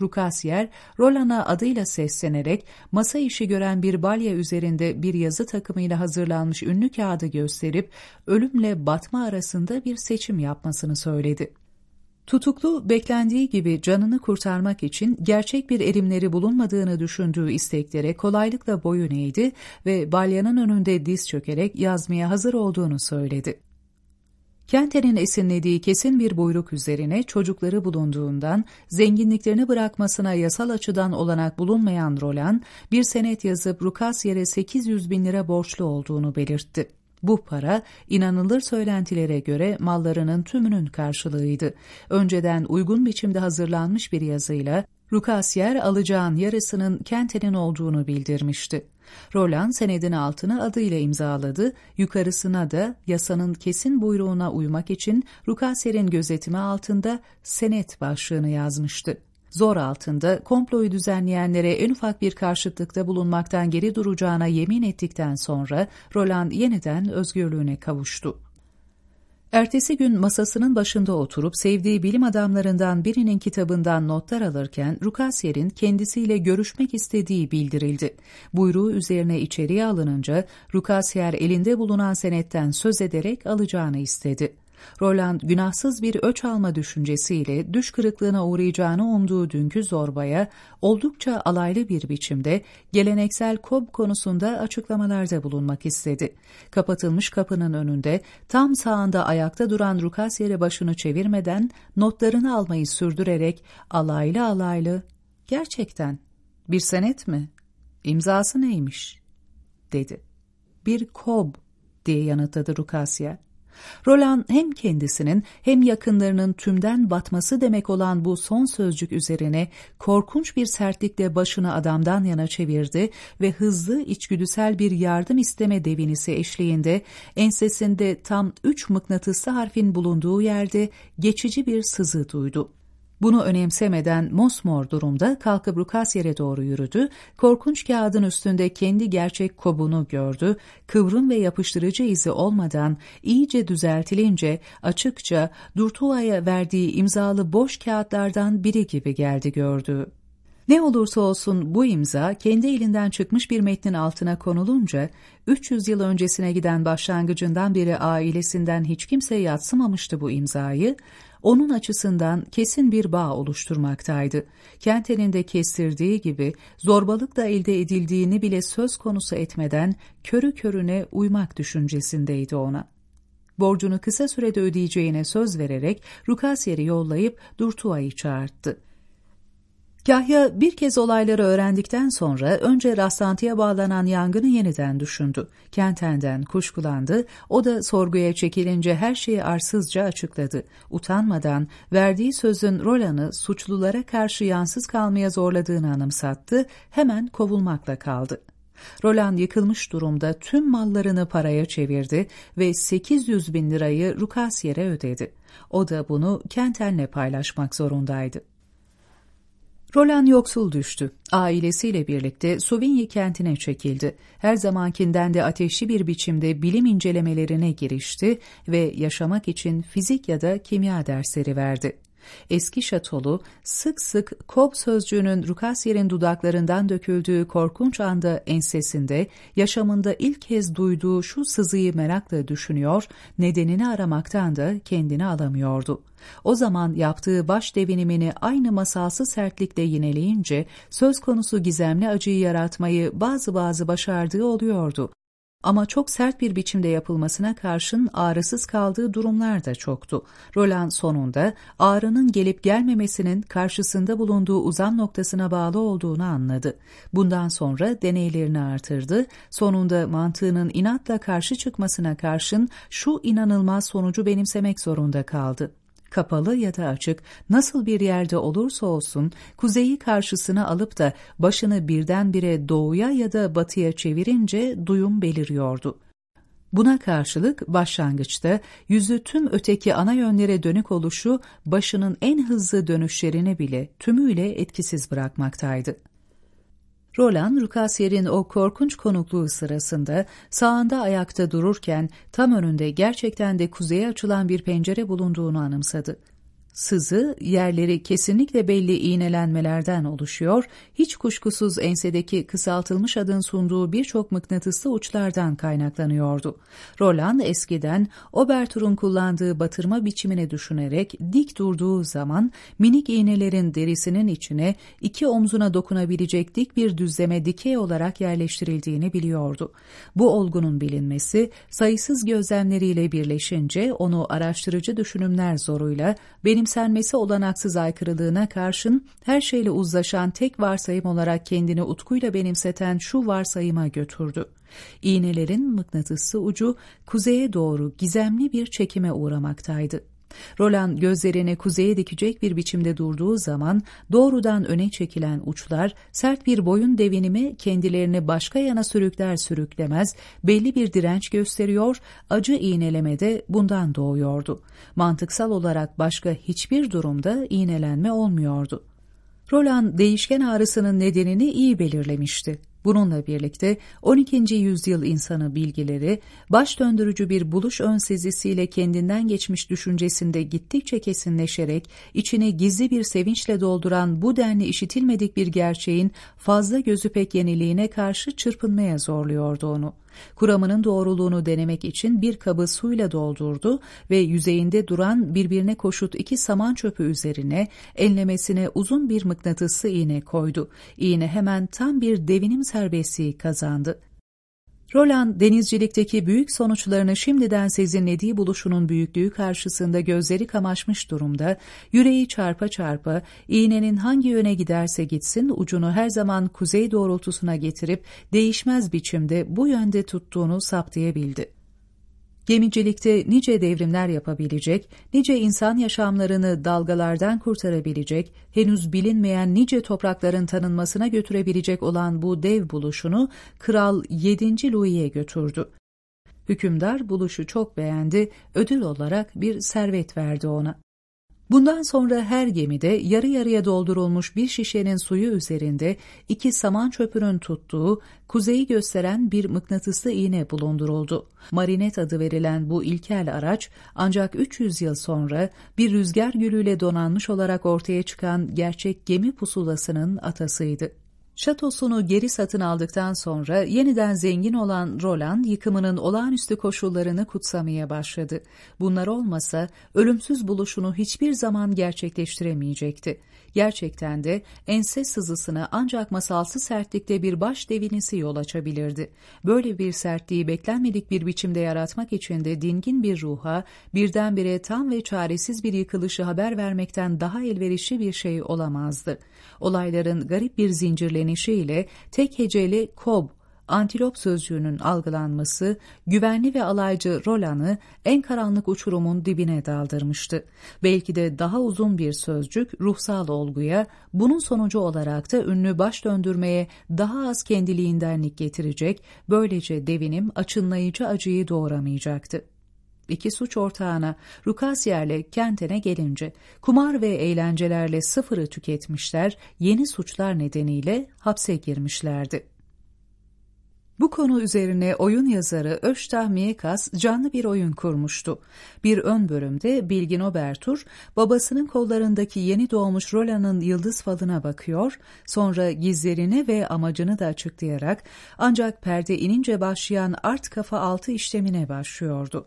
Rukasiyer, Roland'a adıyla seslenerek masa işi gören bir balya üzerinde bir yazı takımıyla hazırlanmış ünlü kağıdı gösterip ölümle batma arasında bir seçim yapmasını söyledi. Tutuklu beklendiği gibi canını kurtarmak için gerçek bir erimleri bulunmadığını düşündüğü isteklere kolaylıkla boyun eğdi ve balyanın önünde diz çökerek yazmaya hazır olduğunu söyledi. Kenter'in esinlediği kesin bir buyruk üzerine çocukları bulunduğundan zenginliklerini bırakmasına yasal açıdan olanak bulunmayan Roland bir senet yazıp Rukasyer'e 800 bin lira borçlu olduğunu belirtti. Bu para inanılır söylentilere göre mallarının tümünün karşılığıydı. Önceden uygun biçimde hazırlanmış bir yazıyla Rukasyer alacağın yarısının Kenter'in olduğunu bildirmişti. Roland senedin altını adıyla imzaladı, yukarısına da yasanın kesin buyruğuna uymak için Rukasyer'in gözetimi altında senet başlığını yazmıştı zor altında komployu düzenleyenlere en ufak bir karşıtlıkta bulunmaktan geri duracağına yemin ettikten sonra Roland yeniden özgürlüğüne kavuştu. Ertesi gün masasının başında oturup sevdiği bilim adamlarından birinin kitabından notlar alırken Rukasyer'in kendisiyle görüşmek istediği bildirildi. Buyruğu üzerine içeriye alınınca Rukasyer elinde bulunan senetten söz ederek alacağını istedi. Roland günahsız bir öç alma düşüncesiyle düş kırıklığına uğrayacağını umduğu dünkü zorbaya oldukça alaylı bir biçimde geleneksel kob konusunda açıklamalarda bulunmak istedi. Kapatılmış kapının önünde tam sağında ayakta duran Rukasyer'e başını çevirmeden notlarını almayı sürdürerek alaylı alaylı ''Gerçekten bir senet mi? İmzası neymiş?'' dedi. ''Bir kob'' diye yanıtladı Rukasya. Roland hem kendisinin hem yakınlarının tümden batması demek olan bu son sözcük üzerine korkunç bir sertlikle başını adamdan yana çevirdi ve hızlı içgüdüsel bir yardım isteme devinisi eşliğinde ensesinde tam üç mıknatıslı harfin bulunduğu yerde geçici bir sızı duydu. Bunu önemsemeden mosmor durumda kalkıp Rukasyer'e doğru yürüdü, korkunç kağıdın üstünde kendi gerçek kobunu gördü, kıvrım ve yapıştırıcı izi olmadan iyice düzeltilince açıkça Durtua'ya verdiği imzalı boş kağıtlardan biri gibi geldi gördü. Ne olursa olsun bu imza kendi elinden çıkmış bir metnin altına konulunca 300 yıl öncesine giden başlangıcından beri ailesinden hiç kimse yatsımamıştı bu imzayı, onun açısından kesin bir bağ oluşturmaktaydı. Kenten'in de kestirdiği gibi zorbalıkla elde edildiğini bile söz konusu etmeden körü körüne uymak düşüncesindeydi ona. Borcunu kısa sürede ödeyeceğine söz vererek Rukasyer'i yollayıp Durtua'yı çağırttı. Kahya bir kez olayları öğrendikten sonra önce rastlantıya bağlanan yangını yeniden düşündü. Kenten'den kuşkulandı, o da sorguya çekilince her şeyi arsızca açıkladı. Utanmadan verdiği sözün Roland'ı suçlulara karşı yansız kalmaya zorladığını anımsattı, hemen kovulmakla kaldı. Roland yıkılmış durumda tüm mallarını paraya çevirdi ve 800 bin lirayı Rukasyer'e ödedi. O da bunu Kenten'le paylaşmak zorundaydı. Roland yoksul düştü. Ailesiyle birlikte Sovinyi kentine çekildi. Her zamankinden de ateşli bir biçimde bilim incelemelerine girişti ve yaşamak için fizik ya da kimya dersleri verdi. Eski şatolu sık sık Kob sözcüğünün Rukasyer'in dudaklarından döküldüğü korkunç anda ensesinde yaşamında ilk kez duyduğu şu sızıyı merakla düşünüyor, nedenini aramaktan da kendini alamıyordu. O zaman yaptığı baş devinimini aynı masalsı sertlikle yineleyince söz konusu gizemli acıyı yaratmayı bazı bazı başardığı oluyordu. Ama çok sert bir biçimde yapılmasına karşın ağrısız kaldığı durumlar da çoktu. Roland sonunda ağrının gelip gelmemesinin karşısında bulunduğu uzam noktasına bağlı olduğunu anladı. Bundan sonra deneylerini artırdı. Sonunda mantığının inatla karşı çıkmasına karşın şu inanılmaz sonucu benimsemek zorunda kaldı kapalı ya da açık, nasıl bir yerde olursa olsun kuzeyi karşısına alıp da başını birdenbire doğuya ya da batıya çevirince duyum beliriyordu. Buna karşılık başlangıçta yüzü tüm öteki ana yönlere dönük oluşu başının en hızlı dönüşlerini bile tümüyle etkisiz bırakmaktaydı. Roland, Rukasyer'in o korkunç konukluğu sırasında sağında ayakta dururken tam önünde gerçekten de kuzeye açılan bir pencere bulunduğunu anımsadı. Sızı, yerleri kesinlikle belli iğnelenmelerden oluşuyor, hiç kuşkusuz ensedeki kısaltılmış adın sunduğu birçok mıknatıslı uçlardan kaynaklanıyordu. Roland eskiden Obertur'un kullandığı batırma biçimini düşünerek dik durduğu zaman minik iğnelerin derisinin içine iki omzuna dokunabilecek dik bir düzleme dikey olarak yerleştirildiğini biliyordu. Bu olgunun bilinmesi sayısız gözlemleriyle birleşince onu araştırıcı düşünümler zoruyla benim benimsenmesi olanaksız aykırılığına karşın her şeyle uzlaşan tek varsayım olarak kendini utkuyla benimseten şu varsayıma götürdü. İğnelerin mıknatısı ucu kuzeye doğru gizemli bir çekime uğramaktaydı. Roland gözlerini kuzeye dikecek bir biçimde durduğu zaman doğrudan öne çekilen uçlar sert bir boyun devinimi kendilerini başka yana sürükler sürüklemez belli bir direnç gösteriyor, acı iğneleme de bundan doğuyordu. Mantıksal olarak başka hiçbir durumda iğnelenme olmuyordu. Roland değişken ağrısının nedenini iyi belirlemişti. Bununla birlikte 12. yüzyıl insanı bilgileri baş döndürücü bir buluş ön sezisiyle kendinden geçmiş düşüncesinde gittikçe kesinleşerek içini gizli bir sevinçle dolduran bu denli işitilmedik bir gerçeğin fazla gözü pek yeniliğine karşı çırpınmaya zorluyordu onu. Kuramının doğruluğunu denemek için bir kabı suyla doldurdu ve yüzeyinde duran birbirine koşut iki saman çöpü üzerine enlemesine uzun bir mıknatıslı iğne koydu. İğne hemen tam bir devinim serbestliği kazandı. Roland denizcilikteki büyük sonuçlarını şimdiden sezinlediği buluşunun büyüklüğü karşısında gözleri kamaşmış durumda, yüreği çarpa çarpa, iğnenin hangi yöne giderse gitsin ucunu her zaman kuzey doğrultusuna getirip değişmez biçimde bu yönde tuttuğunu saptayabildi. Gemicilikte nice devrimler yapabilecek, nice insan yaşamlarını dalgalardan kurtarabilecek, henüz bilinmeyen nice toprakların tanınmasına götürebilecek olan bu dev buluşunu Kral 7. Louis'e götürdü. Hükümdar buluşu çok beğendi, ödül olarak bir servet verdi ona. Bundan sonra her gemide yarı yarıya doldurulmuş bir şişenin suyu üzerinde iki saman çöpünün tuttuğu, kuzeyi gösteren bir mıknatıslı iğne bulunduruldu. Marinet adı verilen bu ilkel araç ancak 300 yıl sonra bir rüzgar gülüyle donanmış olarak ortaya çıkan gerçek gemi pusulasının atasıydı. Şatosunu geri satın aldıktan sonra yeniden zengin olan Roland yıkımının olağanüstü koşullarını kutsamaya başladı. Bunlar olmasa ölümsüz buluşunu hiçbir zaman gerçekleştiremeyecekti. Gerçekten de ense sızısına ancak masalsı sertlikte bir baş devinisi yol açabilirdi. Böyle bir sertliği beklenmedik bir biçimde yaratmak için de dingin bir ruha birdenbire tam ve çaresiz bir yıkılışı haber vermekten daha elverişli bir şey olamazdı. Olayların garip bir zincirlenişiyle tek heceli kob antilop sözcüğünün algılanması güvenli ve alaycı Roland'ı en karanlık uçurumun dibine daldırmıştı. Belki de daha uzun bir sözcük ruhsal olguya, bunun sonucu olarak da ünlü baş döndürmeye daha az kendiliğindenlik getirecek, böylece devinim açınlayıcı acıyı doğuramayacaktı. İki suç ortağına Rukasyer'le Kenten'e gelince kumar ve eğlencelerle sıfırı tüketmişler, yeni suçlar nedeniyle hapse girmişlerdi. Bu konu üzerine oyun yazarı Öştah Miyekas canlı bir oyun kurmuştu. Bir ön bölümde Bilgin Obertur, babasının kollarındaki yeni doğmuş Roland'ın yıldız falına bakıyor, sonra gizlerini ve amacını da açıklayarak ancak perde inince başlayan art kafa altı işlemine başlıyordu.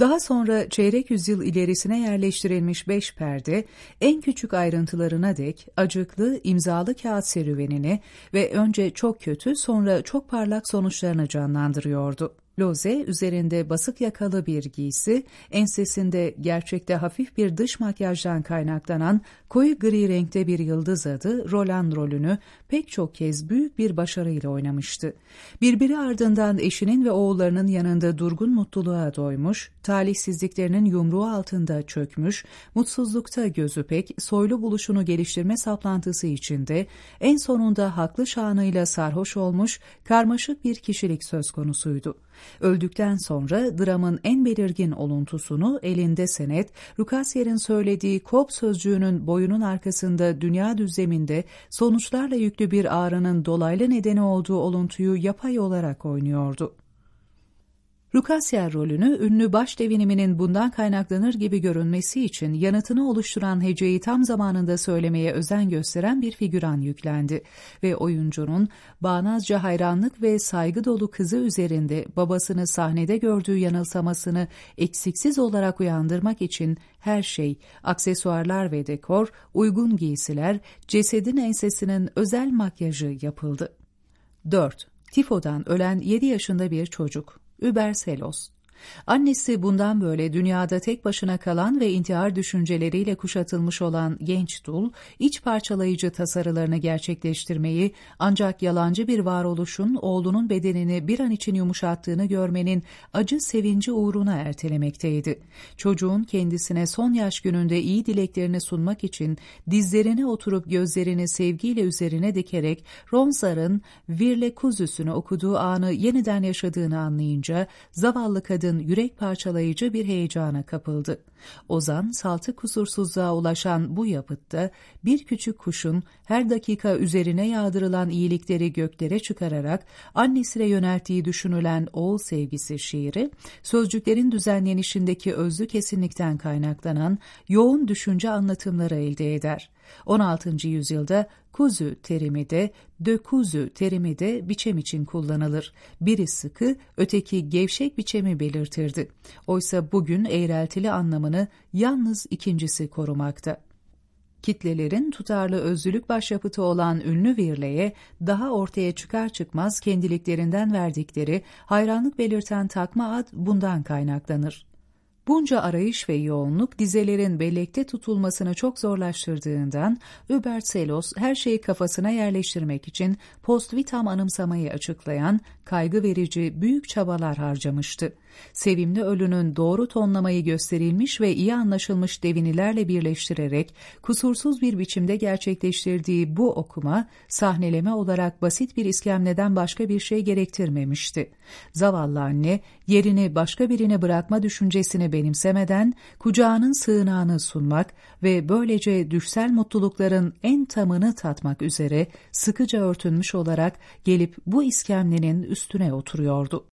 Daha sonra çeyrek yüzyıl ilerisine yerleştirilmiş beş perde, en küçük ayrıntılarına dek acıklı, imzalı kağıt serüvenini ve önce çok kötü sonra çok parlak sonuçlarını canlandırıyordu. Loze üzerinde basık yakalı bir giysi, ensesinde gerçekte hafif bir dış makyajdan kaynaklanan koyu gri renkte bir yıldız adı Roland rolünü pek çok kez büyük bir başarıyla oynamıştı. Birbiri ardından eşinin ve oğullarının yanında durgun mutluluğa doymuş, talihsizliklerinin yumruğu altında çökmüş, mutsuzlukta gözü pek, soylu buluşunu geliştirme saplantısı içinde en sonunda haklı şanıyla sarhoş olmuş, karmaşık bir kişilik söz konusuydu. Öldükten sonra dramın en belirgin oluntusunu elinde senet, Rukasyer'in söylediği kop sözcüğünün boyunun arkasında dünya düzleminde sonuçlarla yüklü bir ağrının dolaylı nedeni olduğu oluntuyu yapay olarak oynuyordu. Rukasya rolünü ünlü baş deviniminin bundan kaynaklanır gibi görünmesi için yanıtını oluşturan heceyi tam zamanında söylemeye özen gösteren bir figüran yüklendi ve oyuncunun bağnazca hayranlık ve saygı dolu kızı üzerinde babasını sahnede gördüğü yanılsamasını eksiksiz olarak uyandırmak için her şey, aksesuarlar ve dekor, uygun giysiler, cesedin ensesinin özel makyajı yapıldı. 4. Tifo'dan ölen 7 yaşında bir çocuk. Überselos. Annesi bundan böyle dünyada tek başına kalan ve intihar düşünceleriyle kuşatılmış olan genç dul, iç parçalayıcı tasarılarını gerçekleştirmeyi ancak yalancı bir varoluşun oğlunun bedenini bir an için yumuşattığını görmenin acı sevinci uğruna ertelemekteydi. Çocuğun kendisine son yaş gününde iyi dileklerini sunmak için dizlerine oturup gözlerini sevgiyle üzerine dikerek Ronzar'ın Virle Kuzüs'ünü okuduğu anı yeniden yaşadığını anlayınca zavallı kadın kadın yürek parçalayıcı bir heyecana kapıldı. Ozan, saltı kusursuzluğa ulaşan bu yapıtta bir küçük kuşun her dakika üzerine yağdırılan iyilikleri göklere çıkararak annesine yönelttiği düşünülen oğul sevgisi şiiri, sözcüklerin düzenlenişindeki özlü kesinlikten kaynaklanan yoğun düşünce anlatımları elde eder. 16. yüzyılda kuzu terimi de dökuzu terimi de biçem için kullanılır. Biri sıkı, öteki gevşek biçemi belirtirdi. Oysa bugün eğreltili anlamını yalnız ikincisi korumakta. Kitlelerin tutarlı özlülük başyapıtı olan ünlü Virle'ye daha ortaya çıkar çıkmaz kendiliklerinden verdikleri hayranlık belirten takma ad bundan kaynaklanır. Bunca arayış ve yoğunluk dizelerin bellekte tutulmasını çok zorlaştırdığından Hubert Selos her şeyi kafasına yerleştirmek için post-vitam anımsamayı açıklayan kaygı verici büyük çabalar harcamıştı. Sevimli ölünün doğru tonlamayı gösterilmiş ve iyi anlaşılmış devinilerle birleştirerek kusursuz bir biçimde gerçekleştirdiği bu okuma sahneleme olarak basit bir iskemleden başka bir şey gerektirmemişti. Zavallı anne yerini başka birine bırakma düşüncesini benimsemeden kucağının sığınağını sunmak ve böylece düşsel mutlulukların en tamını tatmak üzere sıkıca örtünmüş olarak gelip bu iskemlenin üstüne oturuyordu.